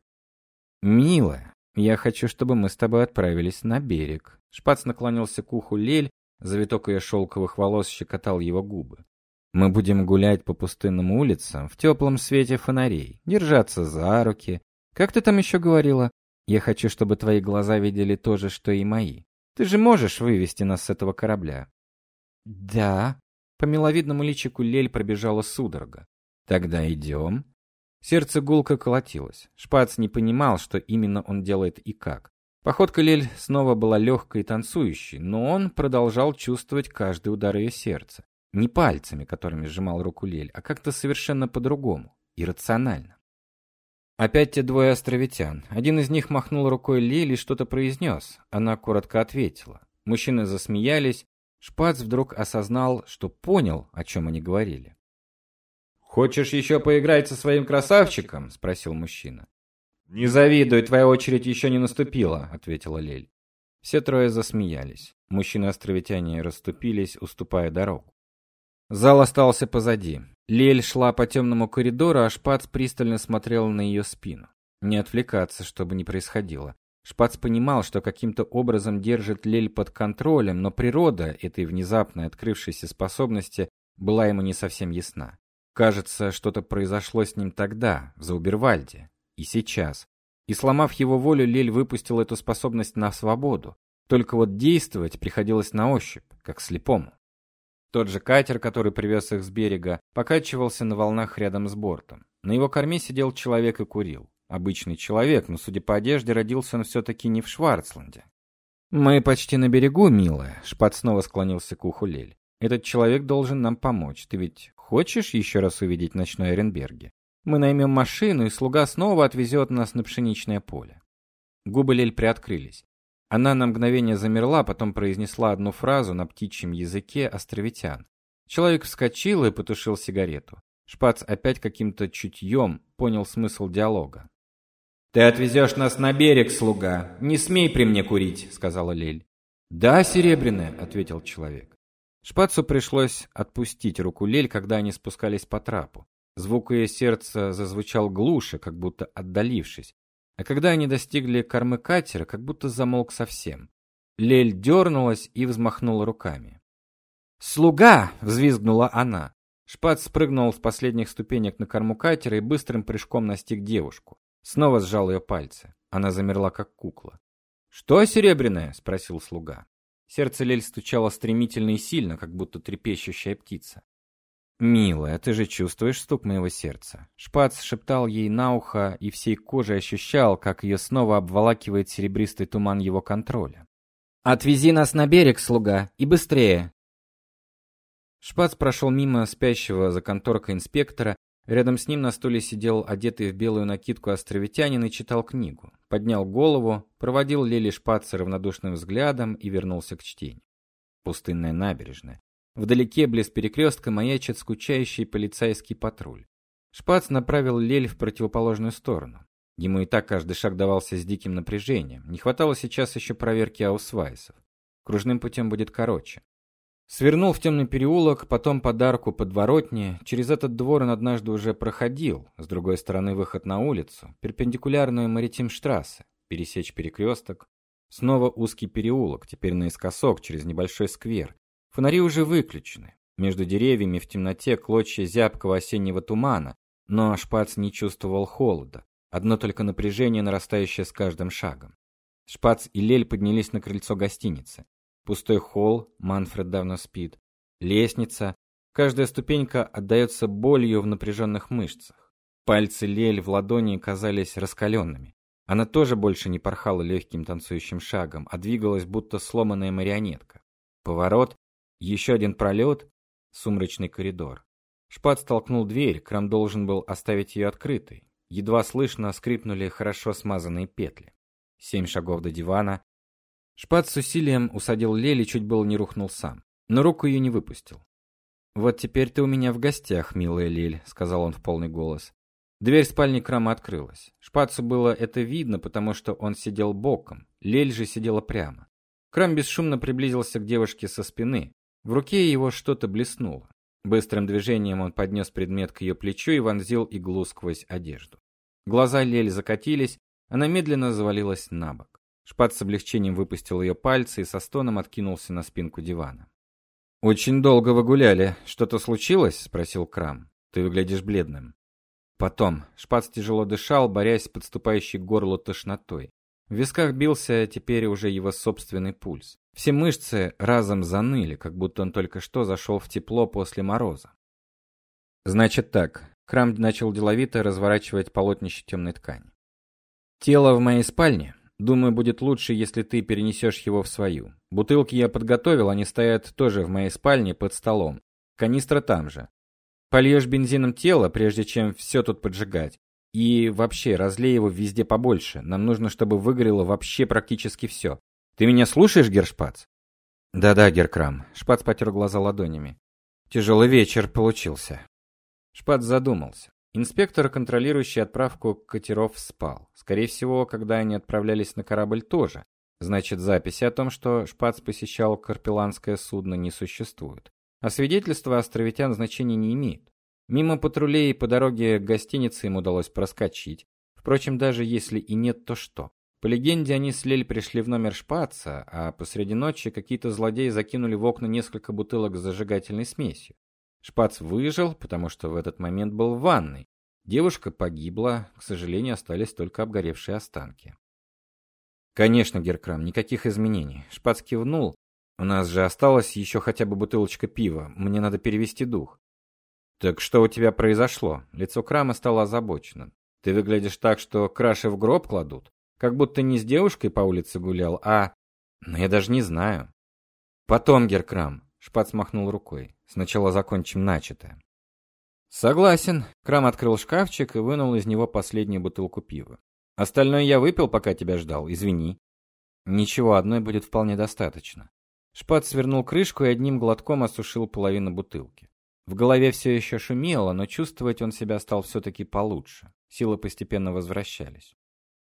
Speaker 1: «Милая, я хочу, чтобы мы с тобой отправились на берег». Шпац наклонился к уху Лель, завиток ее шелковых волос щекотал его губы. «Мы будем гулять по пустынным улицам в теплом свете фонарей, держаться за руки. Как ты там еще говорила? Я хочу, чтобы твои глаза видели то же, что и мои. Ты же можешь вывести нас с этого корабля?»
Speaker 2: «Да».
Speaker 1: По миловидному личику Лель пробежала судорога. «Тогда идем». Сердце гулко колотилось. Шпац не понимал, что именно он делает и как. Походка Лель снова была легкой и танцующей, но он продолжал чувствовать каждый удар ее сердца. Не пальцами, которыми сжимал руку Лель, а как-то совершенно по-другому, иррационально. Опять те двое островитян. Один из них махнул рукой Лель и что-то произнес. Она коротко ответила. Мужчины засмеялись. Шпац вдруг осознал, что понял, о чем они говорили.
Speaker 3: «Хочешь еще поиграть со своим красавчиком?» — спросил мужчина.
Speaker 1: «Не завидуй, твоя очередь еще не наступила», — ответила Лель. Все трое засмеялись. Мужчины-островитяне расступились, уступая дорогу. Зал остался позади. Лель шла по темному коридору, а Шпац пристально смотрел на ее спину. Не отвлекаться, чтобы не происходило. Шпац понимал, что каким-то образом держит Лель под контролем, но природа этой внезапно открывшейся способности была ему не совсем ясна. Кажется, что-то произошло с ним тогда, в Заубервальде, и сейчас. И сломав его волю, Лель выпустил эту способность на свободу. Только вот действовать приходилось на ощупь, как слепому. Тот же катер, который привез их с берега, покачивался на волнах рядом с бортом. На его корме сидел человек и курил. Обычный человек, но, судя по одежде, родился он все-таки не в Шварцланде. «Мы почти на берегу, милая», — Шпат снова склонился к уху Лель. «Этот человек должен нам помочь. Ты ведь хочешь еще раз увидеть ночной Оренберге? Мы наймем машину, и слуга снова отвезет нас на пшеничное поле». Губы Лель приоткрылись. Она на мгновение замерла, потом произнесла одну фразу на птичьем языке островитян. Человек вскочил и потушил сигарету. Шпац опять каким-то чутьем понял смысл диалога.
Speaker 3: «Ты отвезешь нас на берег, слуга. Не смей при мне курить», — сказала Лель.
Speaker 1: «Да, Серебряная», — ответил человек. Шпацу пришлось отпустить руку Лель, когда они спускались по трапу. Звук ее сердца зазвучал глуше, как будто отдалившись. А когда они достигли кормы катера, как будто замолк совсем. Лель дернулась и взмахнула руками. «Слуга!» — взвизгнула она. Шпац спрыгнул с последних ступенек на корму катера и быстрым прыжком настиг девушку. Снова сжал ее пальцы. Она замерла, как кукла. «Что, Серебряная?» — спросил слуга. Сердце Лель стучало стремительно и сильно, как будто трепещущая птица. «Милая, ты же чувствуешь стук моего сердца?» Шпац шептал ей на ухо и всей кожей ощущал, как ее снова обволакивает серебристый туман его контроля.
Speaker 2: «Отвези нас на берег, слуга, и быстрее!»
Speaker 1: Шпац прошел мимо спящего за конторкой инспектора Рядом с ним на стуле сидел одетый в белую накидку островитянин и читал книгу. Поднял голову, проводил Лели Шпаца равнодушным взглядом и вернулся к чтению. Пустынная набережная. Вдалеке, близ перекрестка, маячит скучающий полицейский патруль. Шпац направил Лель в противоположную сторону. Ему и так каждый шаг давался с диким напряжением. Не хватало сейчас еще проверки аусвайсов. Кружным путем будет короче. Свернул в темный переулок, потом под арку подворотни. Через этот двор он однажды уже проходил. С другой стороны выход на улицу, перпендикулярную Маритимштрассе. Пересечь перекресток. Снова узкий переулок, теперь наискосок, через небольшой сквер. Фонари уже выключены. Между деревьями в темноте клочья зябкого осеннего тумана, но Шпац не чувствовал холода. Одно только напряжение, нарастающее с каждым шагом. Шпац и Лель поднялись на крыльцо гостиницы. Пустой холл, Манфред давно спит. Лестница. Каждая ступенька отдается болью в напряженных мышцах. Пальцы Лель в ладони казались раскаленными. Она тоже больше не порхала легким танцующим шагом, а двигалась будто сломанная марионетка. Поворот, еще один пролет, сумрачный коридор. Шпат столкнул дверь, Крам должен был оставить ее открытой. Едва слышно скрипнули хорошо смазанные петли. Семь шагов до дивана, Шпат с усилием усадил Лели, чуть было не рухнул сам, но руку ее не выпустил. «Вот теперь ты у меня в гостях, милая Лель», — сказал он в полный голос. Дверь спальни Крама открылась. Шпацу было это видно, потому что он сидел боком, Лель же сидела прямо. Крам бесшумно приблизился к девушке со спины. В руке его что-то блеснуло. Быстрым движением он поднес предмет к ее плечу и вонзил иглу сквозь одежду. Глаза Лель закатились, она медленно завалилась на бок. Шпат с облегчением выпустил ее пальцы и со стоном откинулся на спинку дивана. «Очень долго вы гуляли. Что-то случилось?» — спросил Крам. «Ты выглядишь бледным». Потом. Шпац тяжело дышал, борясь с подступающей к горлу тошнотой. В висках бился теперь уже его собственный пульс. Все мышцы разом заныли, как будто он только что зашел в тепло после мороза. Значит так. Крам начал деловито разворачивать полотнище темной ткани. Тело в моей спальне. Думаю, будет лучше, если ты перенесешь его в свою. Бутылки я подготовил, они стоят тоже в моей спальне под столом. Канистра там же. Польешь бензином тело, прежде чем все тут поджигать. И вообще, разлей его везде побольше. Нам нужно, чтобы выгорело вообще практически все. Ты меня слушаешь, Гершпац? Да-да, Геркрам. Шпац потер глаза ладонями. Тяжелый вечер получился. Шпац задумался. Инспектор, контролирующий отправку катеров, спал. Скорее всего, когда они отправлялись на корабль тоже. Значит, записи о том, что Шпац посещал Карпеланское судно, не существует. А свидетельство островитян значения не имеет. Мимо патрулей по дороге к гостинице им удалось проскочить. Впрочем, даже если и нет, то что? По легенде, они с Лель пришли в номер Шпаца, а посреди ночи какие-то злодеи закинули в окна несколько бутылок с зажигательной смесью. Шпац выжил, потому что в этот момент был в ванной. Девушка погибла, к сожалению, остались только обгоревшие останки. Конечно, Геркрам, никаких изменений. Шпац кивнул. У нас же осталось еще хотя бы бутылочка пива. Мне надо перевести дух. Так что у тебя произошло? Лицо Крама стало озабоченным. Ты выглядишь так, что краши в гроб кладут, как будто не с девушкой по улице гулял, а Ну я даже не знаю. Потом, Геркрам, Шпац махнул рукой. Сначала закончим начатое. Согласен. Крам открыл шкафчик и вынул из него последнюю бутылку пива. Остальное я выпил, пока тебя ждал. Извини. Ничего, одной будет вполне достаточно. Шпат свернул крышку и одним глотком осушил половину бутылки. В голове все еще шумело, но чувствовать он себя стал все таки получше. Силы постепенно возвращались.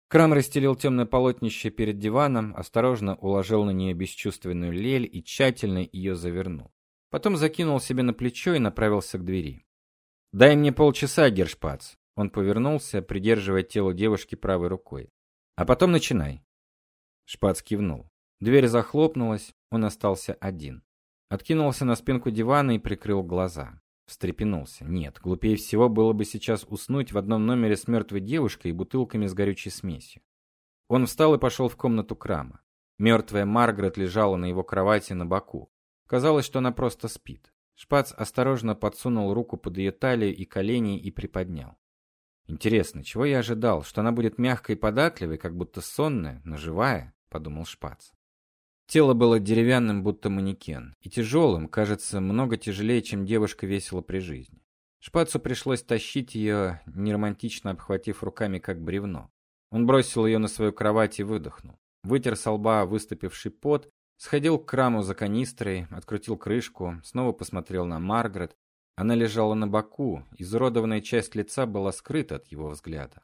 Speaker 1: Крам расстелил темное полотнище перед диваном, осторожно уложил на нее бесчувственную лель и тщательно ее завернул. Потом закинул себе на плечо и направился к двери. "Дай мне полчаса, Гершпац", он повернулся, придерживая тело девушки правой рукой. А потом начинай. Шпац кивнул. Дверь захлопнулась, он остался один. Откинулся на спинку дивана и прикрыл глаза. Встрепенулся. Нет, глупее всего было бы сейчас уснуть в одном номере с мертвой девушкой и бутылками с горючей смесью. Он встал и пошел в комнату Крама. Мертвая Маргарет лежала на его кровати на боку. Казалось, что она просто спит. Шпац осторожно подсунул руку под ее талию и колени и приподнял. Интересно, чего я ожидал, что она будет мягкой и податливой, как будто сонная, но живая, подумал Шпац. Тело было деревянным, будто манекен, и тяжелым, кажется, много тяжелее, чем девушка весила при жизни. Шпацу пришлось тащить ее, неромантично обхватив руками как бревно. Он бросил ее на свою кровать и выдохнул. Вытер с лба выступивший пот, сходил к краму за канистрой, открутил крышку, снова посмотрел на Маргарет, она лежала на боку, изуродованная часть лица была скрыта от его взгляда.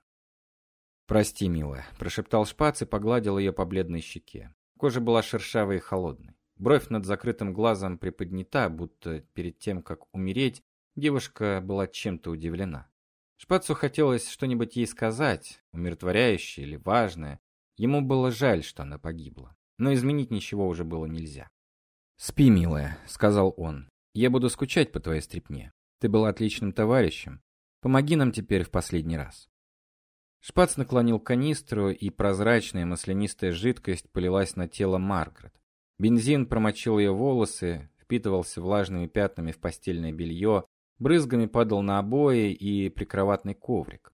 Speaker 1: "Прости, милая", прошептал Шпац и погладил ее по бледной щеке. Кожа была шершавой и холодной. Бровь над закрытым глазом приподнята, будто перед тем, как умереть, девушка была чем-то удивлена. Шпацу хотелось что-нибудь ей сказать, умиротворяющее или важное. Ему было жаль, что она погибла, но изменить ничего уже было нельзя. "Спи, милая", сказал он. Я буду скучать по твоей стрипне. Ты был отличным товарищем. Помоги нам теперь в последний раз. Шпац наклонил канистру, и прозрачная маслянистая жидкость полилась на тело Маргарет. Бензин промочил ее волосы, впитывался влажными пятнами в постельное белье, брызгами падал на обои и прикроватный коврик.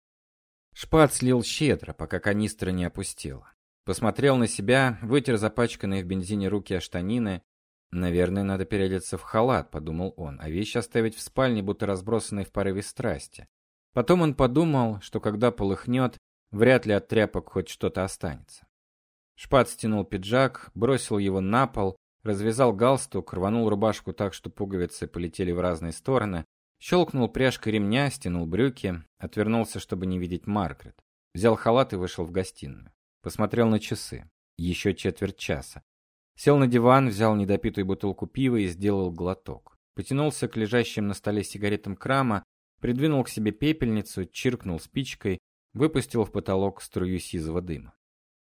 Speaker 1: Шпац слил щедро, пока канистра не опустела. Посмотрел на себя, вытер запачканные в бензине руки о штанины, Наверное, надо переодеться в халат, подумал он, а вещи оставить в спальне, будто разбросанные в порыве страсти. Потом он подумал, что когда полыхнет, вряд ли от тряпок хоть что-то останется. Шпат стянул пиджак, бросил его на пол, развязал галстук, рванул рубашку так, что пуговицы полетели в разные стороны, щелкнул пряжкой ремня, стянул брюки, отвернулся, чтобы не видеть Маргарет. Взял халат и вышел в гостиную. Посмотрел на часы. Еще четверть часа. Сел на диван, взял недопитую бутылку пива и сделал глоток. Потянулся к лежащим на столе сигаретам крама, придвинул к себе пепельницу, чиркнул спичкой, выпустил в потолок струю сизого дыма.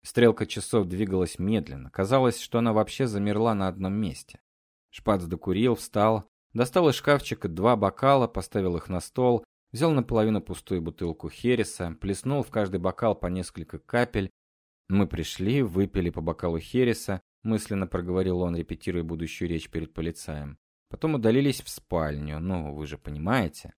Speaker 1: Стрелка часов двигалась медленно. Казалось, что она вообще замерла на одном месте. Шпац докурил, встал, достал из шкафчика два бокала, поставил их на стол, взял наполовину пустую бутылку хереса, плеснул в каждый бокал по несколько капель. Мы пришли, выпили по бокалу хереса, мысленно проговорил он, репетируя будущую речь перед полицаем. Потом удалились в спальню. Ну, вы же понимаете.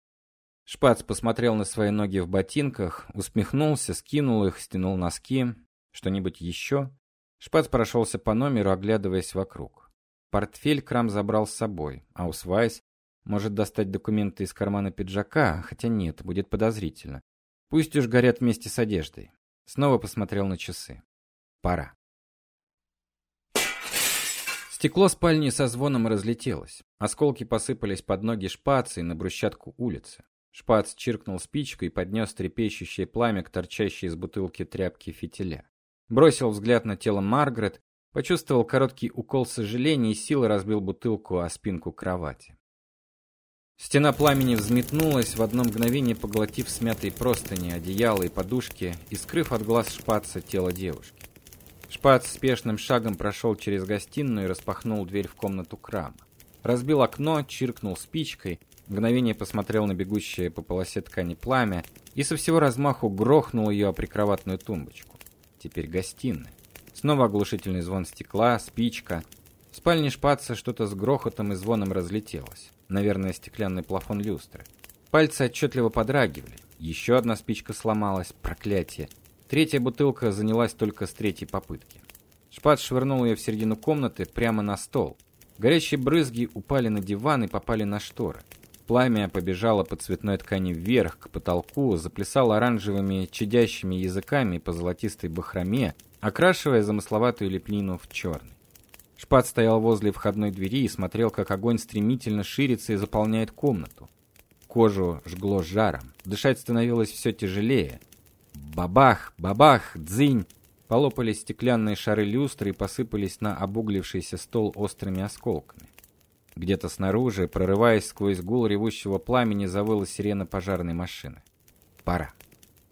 Speaker 1: Шпац посмотрел на свои ноги в ботинках, усмехнулся, скинул их, стянул носки. Что-нибудь еще? Шпац прошелся по номеру, оглядываясь вокруг. Портфель Крам забрал с собой, а Усвайс может достать документы из кармана пиджака, хотя нет, будет подозрительно. Пусть уж горят вместе с одеждой. Снова посмотрел на часы. Пора. Стекло спальни со звоном разлетелось. Осколки посыпались под ноги шпаца и на брусчатку улицы. Шпац чиркнул спичкой и поднес трепещущее пламя к торчащей из бутылки тряпки фитиля. Бросил взгляд на тело Маргарет, Почувствовал короткий укол сожаления и силой разбил бутылку о спинку кровати. Стена пламени взметнулась, в одно мгновение поглотив смятые простыни, одеяло и подушки и скрыв от глаз шпаца тело девушки. Шпац спешным шагом прошел через гостиную и распахнул дверь в комнату крама. Разбил окно, чиркнул спичкой, мгновение посмотрел на бегущее по полосе ткани пламя и со всего размаху грохнул ее о прикроватную тумбочку. Теперь гостиная. Снова оглушительный звон стекла, спичка. В спальне шпаца что-то с грохотом и звоном разлетелось. Наверное, стеклянный плафон люстры. Пальцы отчетливо подрагивали. Еще одна спичка сломалась, проклятие. Третья бутылка занялась только с третьей попытки. Шпац швырнул ее в середину комнаты, прямо на стол. Горящие брызги упали на диван и попали на шторы. Пламя побежало по цветной ткани вверх, к потолку, заплясало оранжевыми чадящими языками по золотистой бахроме, окрашивая замысловатую лепнину в черный. Шпат стоял возле входной двери и смотрел, как огонь стремительно ширится и заполняет комнату. Кожу жгло жаром, дышать становилось все тяжелее. Бабах, бабах, дзынь! Полопались стеклянные шары люстры и посыпались на обуглившийся стол острыми осколками. Где-то снаружи, прорываясь сквозь гул ревущего пламени, завыла сирена пожарной машины. Пора.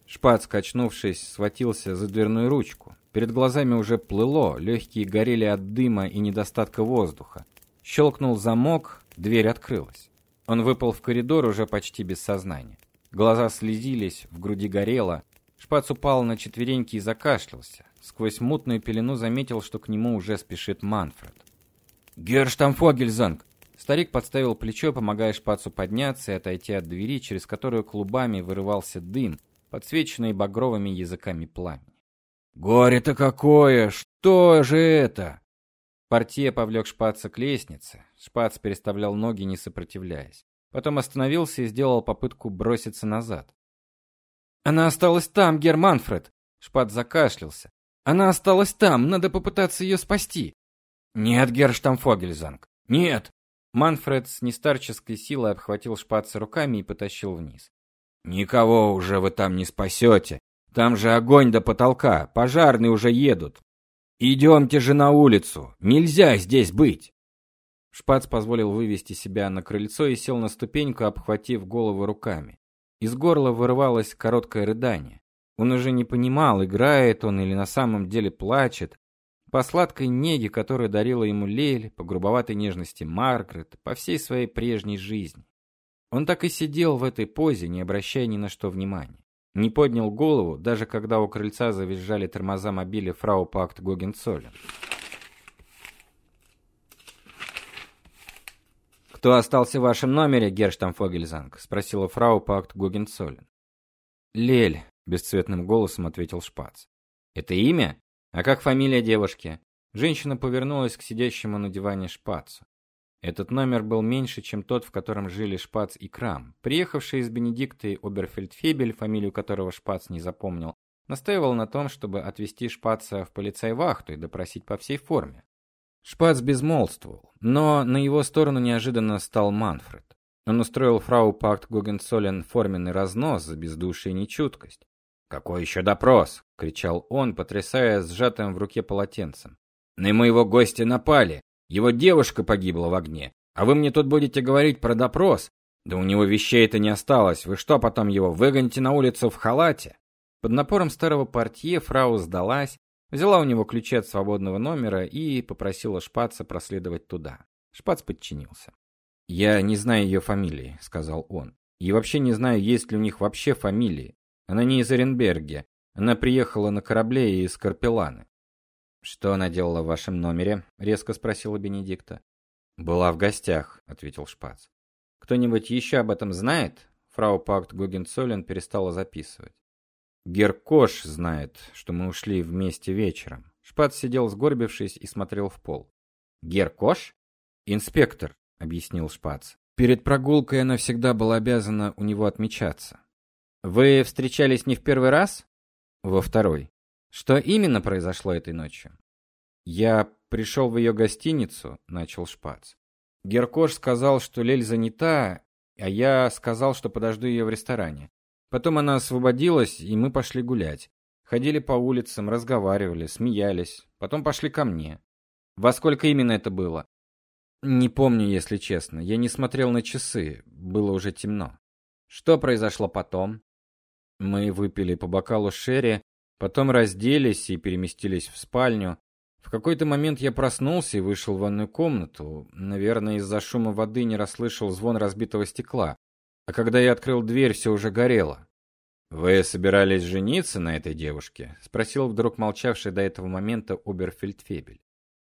Speaker 1: Шпат, скачнувшись, схватился за дверную ручку. Перед глазами уже плыло, легкие горели от дыма и недостатка воздуха. Щелкнул замок, дверь открылась. Он выпал в коридор уже почти без сознания. Глаза слезились, в груди горело. Шпац упал на четвереньки и закашлялся. Сквозь мутную пелену заметил, что к нему уже спешит Манфред. «Герштамфогельзанг!» Старик подставил плечо, помогая Шпацу подняться и отойти от двери, через которую клубами вырывался дым, подсвеченный багровыми языками пламени. «Горе-то какое! Что же это?» Портье повлек Шпаца к лестнице. Шпац переставлял ноги, не сопротивляясь. Потом остановился и сделал попытку броситься назад. «Она осталась там, Германфред!» Шпац закашлялся. «Она осталась там, надо попытаться ее спасти!» «Нет, Герштамфогельзанг, нет!» Манфред с нестарческой силой обхватил Шпаца руками и потащил вниз. «Никого уже вы там не спасете. Там же огонь до потолка, пожарные уже едут. Идемте же на улицу, нельзя здесь быть. Шпац позволил вывести себя на крыльцо и сел на ступеньку, обхватив голову руками. Из горла вырывалось короткое рыдание. Он уже не понимал, играет он или на самом деле плачет. По сладкой неге, которую дарила ему Лель, по грубоватой нежности Маргарет, по всей своей прежней жизни. Он так и сидел в этой позе, не обращая ни на что внимания. Не поднял голову, даже когда у крыльца завизжали тормоза мобиля фрау Пакт Гогенцоллен. «Кто остался в вашем номере, Герштамфогельзанг?» — спросила фрау Пакт Гогенцоллен. «Лель», — бесцветным голосом ответил Шпац. «Это имя? А как фамилия девушки?» Женщина повернулась к сидящему на диване Шпацу. Этот номер был меньше, чем тот, в котором жили Шпац и Крам. Приехавший из Бенедикты Оберфельдфебель, фамилию которого Шпац не запомнил, настаивал на том, чтобы отвезти Шпаца в полицейвахту и допросить по всей форме. Шпац безмолвствовал, но на его сторону неожиданно стал Манфред. Он устроил фрау Пакт Гогенцоллен форменный разнос за бездушие и нечуткость. «Какой еще допрос?» — кричал он, потрясая сжатым в руке полотенцем. «На моего гостя напали! Его девушка погибла в огне. А вы мне тут будете говорить про допрос? Да у него вещей-то не осталось. Вы что, потом его выгоните на улицу в халате? Под напором старого портье фрау сдалась, взяла у него ключи от свободного номера и попросила Шпаца проследовать туда. Шпац подчинился. «Я не знаю ее фамилии», — сказал он. «И вообще не знаю, есть ли у них вообще фамилии. Она не из Оренберге. Она приехала на корабле из Карпеланы. «Что она делала в вашем номере?» — резко спросила Бенедикта. «Была в гостях», — ответил Шпац. «Кто-нибудь еще об этом знает?» Фрау Пакт Гогенцоллен перестала записывать. «Геркош знает, что мы ушли вместе вечером». Шпац сидел сгорбившись и смотрел в пол. «Геркош?» «Инспектор», — объяснил Шпац. «Перед прогулкой она всегда была обязана у него отмечаться». «Вы встречались не в первый раз?» «Во второй». Что именно произошло этой ночью? Я пришел в ее гостиницу, начал Шпац. Геркош сказал, что Лель занята, а я сказал, что подожду ее в ресторане. Потом она освободилась, и мы пошли гулять. Ходили по улицам, разговаривали, смеялись. Потом пошли ко мне. Во сколько именно это было? Не помню, если честно. Я не смотрел на часы, было уже темно. Что произошло потом? Мы выпили по бокалу шерри, потом разделись и переместились в спальню. В какой-то момент я проснулся и вышел в ванную комнату. Наверное, из-за шума воды не расслышал звон разбитого стекла. А когда я открыл дверь, все уже горело. Вы собирались жениться на этой девушке? спросил вдруг молчавший до этого момента Оберфельдфебель.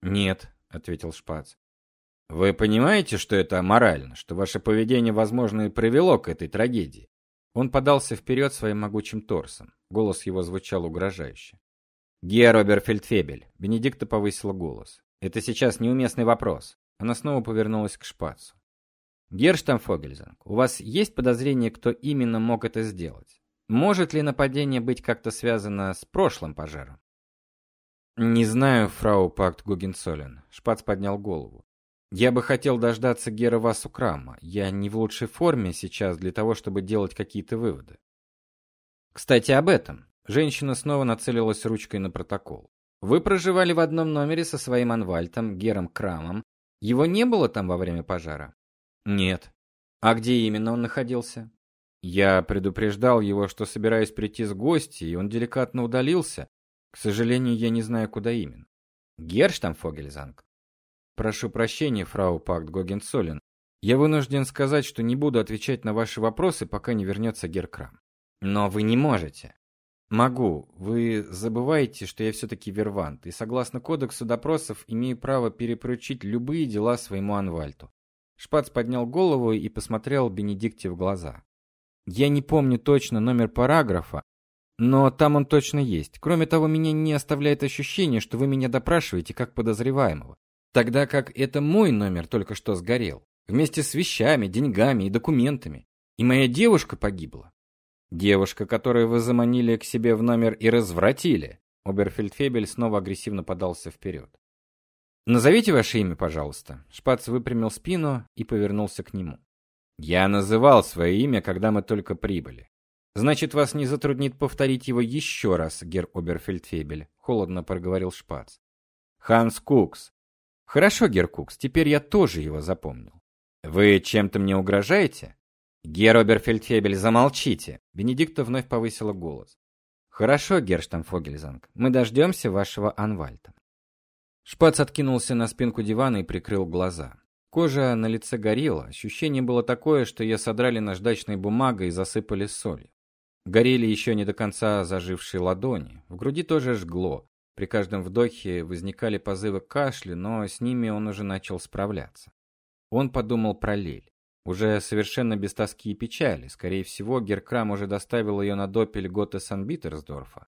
Speaker 1: Нет, ответил Шпац. Вы понимаете, что это аморально, что ваше поведение, возможно, и привело к этой трагедии? Он подался вперед своим могучим торсом. Голос его звучал угрожающе. Гер Оберфельдфебель. Бенедикта повысила голос. Это сейчас неуместный вопрос. Она снова повернулась к Шпацу. Герштамфогельзанг, у вас есть подозрение, кто именно мог это сделать? Может ли нападение быть как-то связано с прошлым пожаром? Не знаю, фрау Пакт Гугенцоллен. Шпац поднял голову. Я бы хотел дождаться Гера Васу Крама. Я не в лучшей форме сейчас для того, чтобы делать какие-то выводы. Кстати, об этом. Женщина снова нацелилась ручкой на протокол. Вы проживали в одном номере со своим анвальтом Гером Крамом. Его не было там во время пожара? Нет. А где именно он находился? Я предупреждал его, что собираюсь прийти с гостей, и он деликатно удалился. К сожалению, я не знаю, куда именно. Герштамфогельзанг. Прошу прощения, фрау Пакт Гогенцоллен. Я вынужден сказать, что не буду отвечать на ваши вопросы, пока не вернется Геркрам. Но вы не можете. Могу. Вы забываете, что я все таки вервант, и согласно кодексу допросов имею право перепоручить любые дела своему анвальту. Шпац поднял голову и посмотрел Бенедикте в глаза. Я не помню точно номер параграфа, но там он точно есть. Кроме того, меня не оставляет ощущение, что вы меня допрашиваете как подозреваемого, тогда как это мой номер только что сгорел, вместе с вещами, деньгами и документами, и моя девушка погибла. Девушка, которую вы заманили к себе в номер и развратили. Оберфельдфебель снова агрессивно подался вперед. Назовите ваше имя, пожалуйста. Шпац выпрямил спину и повернулся к нему. Я называл свое имя, когда мы только прибыли. Значит, вас не затруднит повторить его еще раз, гер Оберфельдфебель, холодно проговорил Шпац. Ханс Кукс. Хорошо, гер Кукс, теперь я тоже его запомнил. Вы чем-то мне угрожаете? Гер Оберфельдфебель, замолчите. Бенедикта вновь повысила голос. Хорошо, Герштамфогельзанг. Мы дождемся вашего Анвальта. Шпац откинулся на спинку дивана и прикрыл глаза. Кожа на лице горела, ощущение было такое, что ее содрали наждачной бумагой и засыпали солью. Горели еще не до конца зажившие ладони, в груди тоже жгло. При каждом вдохе возникали позывы кашля, но с ними он уже начал справляться. Он подумал про Лель. Уже совершенно без тоски и печали. Скорее всего, Геркрам уже доставил ее на допель Готе Санбитерсдорфа.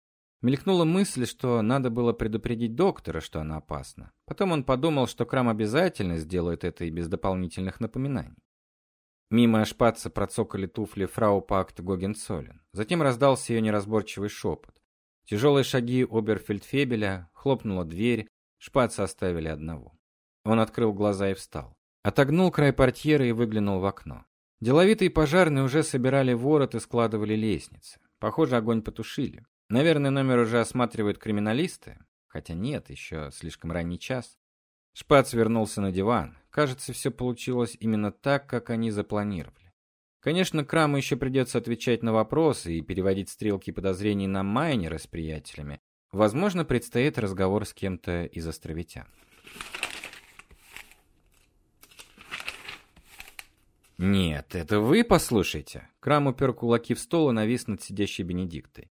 Speaker 1: Мелькнула мысль, что надо было предупредить доктора, что она опасна. Потом он подумал, что Крам обязательно сделает это и без дополнительных напоминаний. Мимо шпаца процокали туфли фрау Пакт Гогенцоллен. Затем раздался ее неразборчивый шепот. Тяжелые шаги Оберфельдфебеля, хлопнула дверь, шпаца оставили одного. Он открыл глаза и встал. Отогнул край портьеры и выглянул в окно. Деловитые пожарные уже собирали ворот и складывали лестницы. Похоже, огонь потушили. Наверное, номер уже осматривают криминалисты, хотя нет, еще слишком ранний час. Шпац вернулся на диван. Кажется, все получилось именно так, как они запланировали. Конечно, Краму еще придется отвечать на вопросы и переводить стрелки подозрений на Майнера с приятелями. Возможно, предстоит разговор с кем-то из островитян. Нет, это вы послушайте. Крам упер кулаки в стол и навис над сидящей Бенедиктой.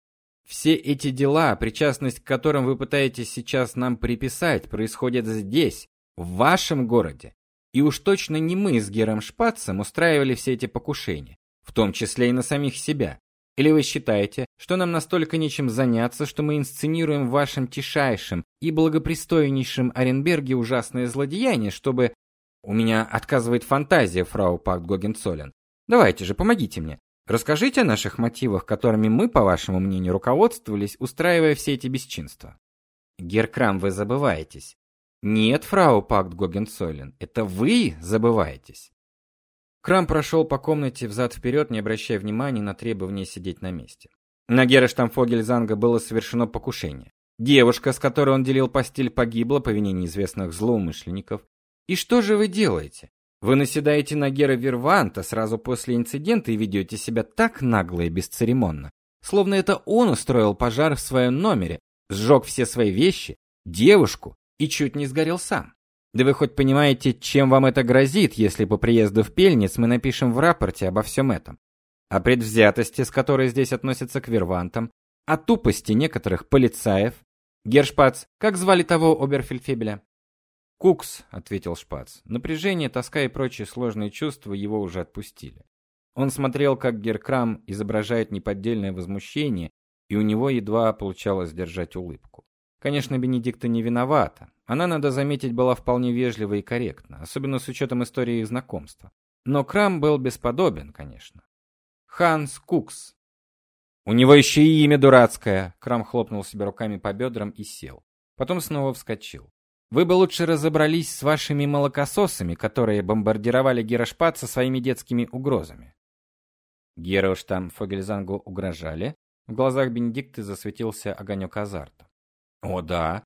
Speaker 1: Все эти дела, причастность к которым вы пытаетесь сейчас нам приписать, происходят здесь, в вашем городе. И уж точно не мы с Гером Шпацем устраивали все эти покушения, в том числе и на самих себя. Или вы считаете, что нам настолько нечем заняться, что мы инсценируем в вашем тишайшем и благопристойнейшем Оренберге ужасное злодеяние, чтобы У меня отказывает фантазия, фрау Пакт Гогенцоллен. Давайте же, помогите мне. Расскажите о наших мотивах, которыми мы, по вашему мнению, руководствовались, устраивая все эти бесчинства. Геркрам, вы забываетесь. Нет, фрау Пакт Гогенцоллен, это вы забываетесь. Крам прошел по комнате взад вперед, не обращая внимания на требование сидеть на месте. На Гера Штамфогельзанга было совершено покушение. Девушка, с которой он делил постель, погибла по вине неизвестных злоумышленников. И что же вы делаете? Вы наседаете на Гера Верванта сразу после инцидента и ведете себя так нагло и бесцеремонно, словно это он устроил пожар в своем номере, сжег все свои вещи, девушку и чуть не сгорел сам. Да вы хоть понимаете, чем вам это грозит, если по приезду в Пельниц мы напишем в рапорте обо всем этом? О предвзятости, с которой здесь относятся к вервантам, о тупости некоторых полицаев. Гершпац, как звали того оберфельдфебеля? Кукс, ответил Шпац. Напряжение, тоска и прочие сложные чувства его уже отпустили. Он смотрел, как Геркрам изображает неподдельное возмущение, и у него едва получалось сдержать улыбку. Конечно, Бенедикта не виновата. Она, надо заметить, была вполне вежлива и корректна, особенно с учетом истории их знакомства. Но Крам был бесподобен, конечно. Ханс Кукс. У него еще и имя дурацкое. Крам хлопнул себя руками по бедрам и сел. Потом снова вскочил. Вы бы лучше разобрались с вашими молокососами, которые бомбардировали Герошпат со своими детскими угрозами. Героштам Фогельзангу угрожали. В глазах Бенедикты засветился огонек азарта. О да,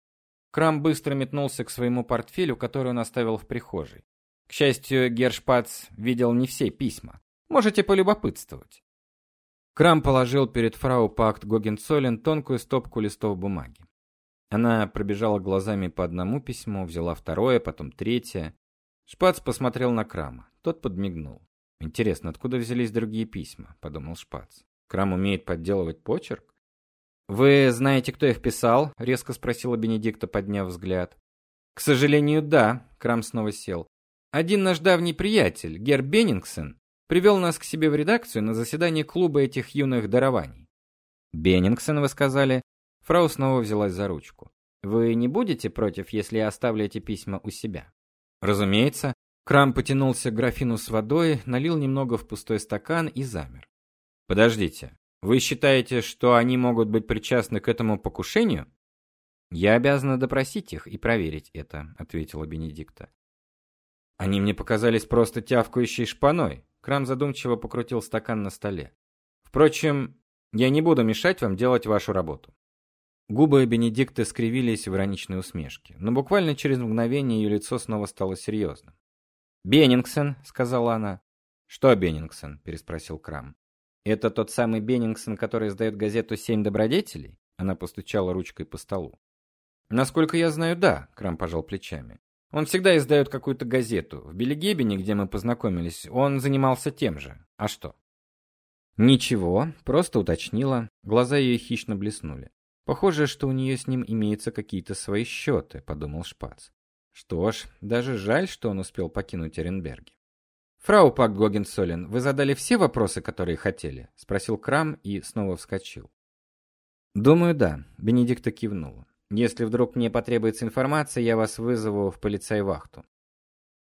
Speaker 1: Крам быстро метнулся к своему портфелю, который он оставил в прихожей. К счастью, Гершпац видел не все письма. Можете полюбопытствовать. Крам положил перед фрау Пакт Гогенцоллен тонкую стопку листов бумаги. Она пробежала глазами по одному письму, взяла второе, потом третье. Шпац посмотрел на Крама. Тот подмигнул. Интересно, откуда взялись другие письма, подумал Шпац. Крам умеет подделывать почерк? Вы знаете, кто их писал? резко спросила Бенедикта, подняв взгляд. К сожалению, да, Крам снова сел. Один наш давний приятель, Гер Беннингсон, привел нас к себе в редакцию на заседание клуба этих юных дарований. Беннингсон, вы сказали? Фрау снова взялась за ручку. Вы не будете против, если я оставлю эти письма у себя? Разумеется. Крам потянулся к графину с водой, налил немного в пустой стакан и замер. Подождите. Вы считаете, что они могут быть причастны к этому покушению? Я обязана допросить их и проверить это, ответила Бенедикта. Они мне показались просто тявкающей шпаной. Крам задумчиво покрутил стакан на столе. Впрочем, я не буду мешать вам делать вашу работу. Губы Бенедикты скривились в ироничной усмешке, но буквально через мгновение ее лицо снова стало серьезным. "Беннингсон", сказала она. "Что Беннингсон?" переспросил Крам. Это тот самый Беннингсон, который издает газету «Семь добродетелей»? Она постучала ручкой по столу. Насколько я знаю, да, Крам пожал плечами. Он всегда издает какую-то газету. В Белегебене, где мы познакомились, он занимался тем же. А что? Ничего, просто уточнила. Глаза ее хищно блеснули. Похоже, что у нее с ним имеются какие-то свои счеты», — подумал Шпац. Что ж, даже жаль, что он успел покинуть Оренберги. Фрау Пак Гогенсолен, вы задали все вопросы, которые хотели, спросил Крам и снова вскочил. Думаю, да, Бенедикта кивнула. Если вдруг мне потребуется информация, я вас вызову в полицейвахту.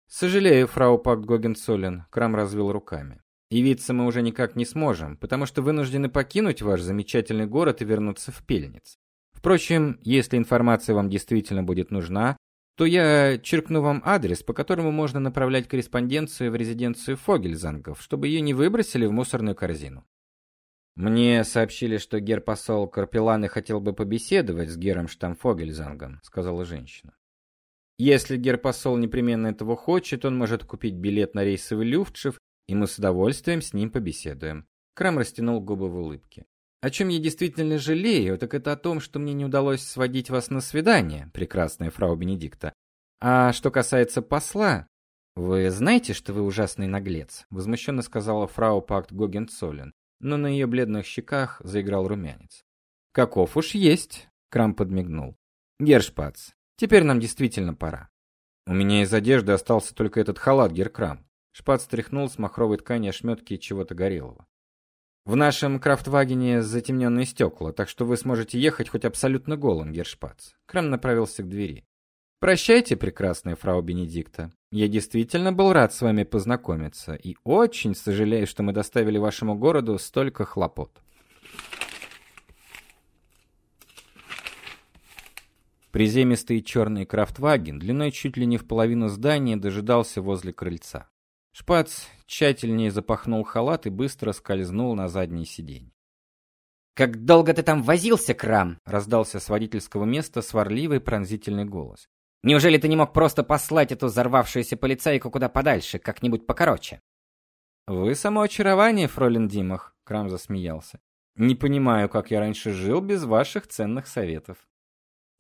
Speaker 1: Сожалею, фрау Пак Гогенсолен, Крам развел руками. Явиться мы уже никак не сможем, потому что вынуждены покинуть ваш замечательный город и вернуться в Пельниц. Впрочем, если информация вам действительно будет нужна, то я черкну вам адрес, по которому можно направлять корреспонденцию в резиденцию Фогельзангов, чтобы ее не выбросили в мусорную корзину. Мне сообщили, что гер-посол Карпеланы хотел бы побеседовать с гером Штамфогельзангом, сказала женщина. Если гер-посол непременно этого хочет, он может купить билет на рейсовый Люфтшиф, и мы с удовольствием с ним побеседуем. Крам растянул губы в улыбке. О чем я действительно жалею, так это о том, что мне не удалось сводить вас на свидание, прекрасная фрау Бенедикта. А что касается посла, вы знаете, что вы ужасный наглец, возмущенно сказала фрау Пакт Гогенцоллен, но на ее бледных щеках заиграл румянец. Каков уж есть, Крам подмигнул. Гершпац, теперь нам действительно пора. У меня из одежды остался только этот халат, Геркрам. Шпац стряхнул с махровой ткани ошметки чего-то горелого. В нашем крафтвагене затемненные стекла, так что вы сможете ехать хоть абсолютно голым, Гершпац. Крам направился к двери. Прощайте, прекрасная фрау Бенедикта. Я действительно был рад с вами познакомиться и очень сожалею, что мы доставили вашему городу столько хлопот. Приземистый черный крафтваген длиной чуть ли не в половину здания дожидался возле крыльца. Шпац тщательнее запахнул халат и быстро скользнул на заднее сиденье.
Speaker 2: «Как долго ты там возился, Крам?»
Speaker 1: — раздался с водительского места сварливый пронзительный голос.
Speaker 2: «Неужели ты не мог просто послать эту взорвавшуюся полицейку куда подальше, как-нибудь покороче?»
Speaker 1: «Вы само очарование, фролин Димах», — Крам засмеялся. «Не понимаю, как я раньше жил без ваших ценных советов».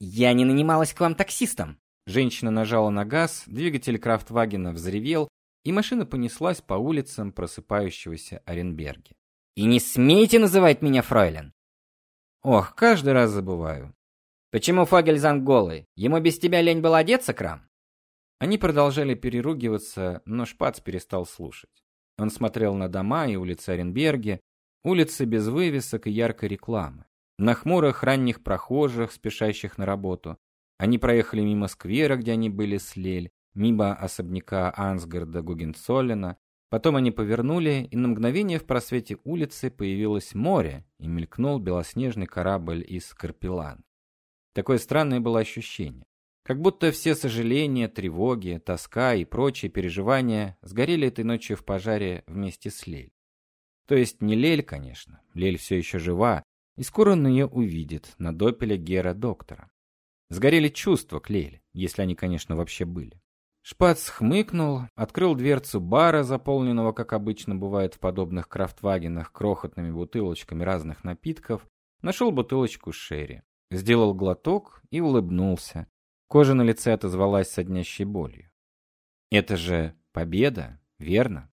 Speaker 2: «Я не нанималась к вам таксистом».
Speaker 1: Женщина нажала на газ, двигатель Крафтвагена взревел, и машина понеслась по улицам просыпающегося Оренберги.
Speaker 2: И не смейте называть меня фройлен.
Speaker 1: Ох, каждый раз забываю.
Speaker 2: Почему Фогельзанг голый? Ему без тебя лень было одеться, Крам?
Speaker 1: Они продолжали переругиваться, но Шпац перестал слушать. Он смотрел на дома и улицы Оренберги, улицы без вывесок и яркой рекламы, на хмурых ранних прохожих, спешащих на работу. Они проехали мимо сквера, где они были с Лель, мимо особняка Ансгарда Гугенцоллена, Потом они повернули, и на мгновение в просвете улицы появилось море, и мелькнул белоснежный корабль из Карпелан. Такое странное было ощущение. Как будто все сожаления, тревоги, тоска и прочие переживания сгорели этой ночью в пожаре вместе с Лель. То есть не Лель, конечно, Лель все еще жива, и скоро он ее увидит на допеле Гера Доктора. Сгорели чувства к Лель, если они, конечно, вообще были. Шпац хмыкнул, открыл дверцу бара, заполненного, как обычно бывает в подобных крафтвагенах, крохотными бутылочками разных напитков, нашел бутылочку шерри, сделал глоток и улыбнулся. Кожа на лице отозвалась соднящей болью. Это же победа, верно?